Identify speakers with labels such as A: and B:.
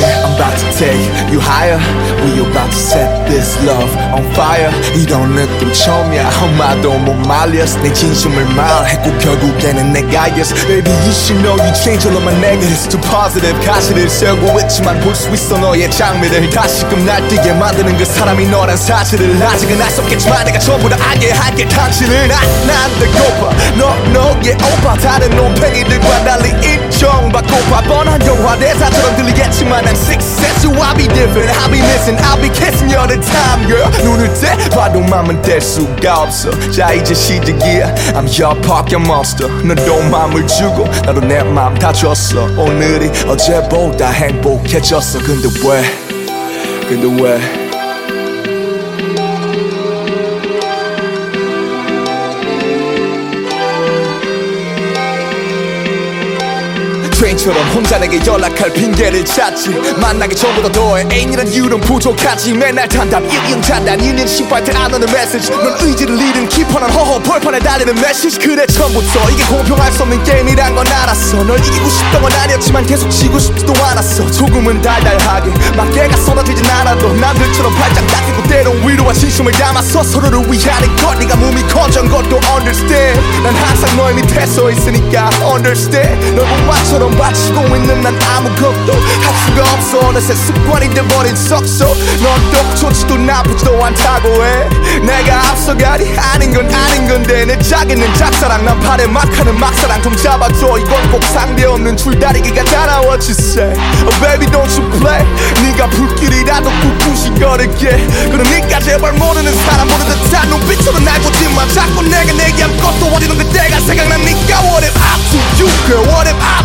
A: れ about to take you higher. We about to set this love on fire. 이런 느낌 처음이야. 엄마도 못 말렸어. 내 진심을 말했고 결국에는 내가 이겼어 Baby you should know you change all of my negatives to positive. 가시를 세우고 있지만 볼 수 있어 너의 장미를 다시금 날뛰게 만드는 그 사람이 너란 사실을 아직은 알 수 없겠지만 내가 전부 다 알게 할게. 당신은 난 배고파 너 너의 오빠. 다른 놈팽이들과 달리 인정받고파 뻔한 영화 대사처럼 들리겠지만 I'm success you I'll be different I'll be missing I'll be kissing you all the time girl 눈을 떼 봐도 맘은 뗄 수가 없어 자 이제 시작이야 I'm your pocket monster 너도 맘을 주고 나도 내 맘 다 줬어 오늘이 어제보다 행복해졌어 근데 왜 근데 왜 트레인처럼 혼자 내게 연락할 핑계를 찾지. 만나기 전보다 더해 애인이란 이유는 부족하지. 맨날 단답 일용 단단 1년 신발때 안 오는 메시지. 넌 의지를 잃은 깊어난 허허 벌판에 달리는 메시지. 그래 처음부터 이게 공평할 수 없는 게임이란 건 알았어. 널 이기고 싶던 건 아니었지만 계속 지고 싶지도 않았어. 조금은 달달하게 막개가 쏟아지진 않아도 남들처럼 발짝 닦이고 때론 위로와 진심을 담아서 서로를 위하는 것 네가 몸이 건전 것도 understand. 난 항상 너의 밑에 서 있으니까 understand. 널 엄마처럼 바치고 있는 난 아무것도 할 수가 없어. 어느새 습관이 돼버린 석소. 넌또 좋지도 나쁘지도 않다고 해. 내가 앞서가리 아닌 건 아닌 건데 내 자기는 짝사랑 난 팔에 막하는 막사랑 좀 잡아줘. 이건 꼭 상대 없는 줄다리기가 따라 what you say. Oh baby don't you play. 네가 불길이라도 꿋꿋이 걸을게. 그러니까 제발 모르는 사람 보는 듯한 눈빛으로 날 보지마. 자꾸 내가 내기한 것도 어디는 그때가 생각나니까 What if I to you girl? What if I do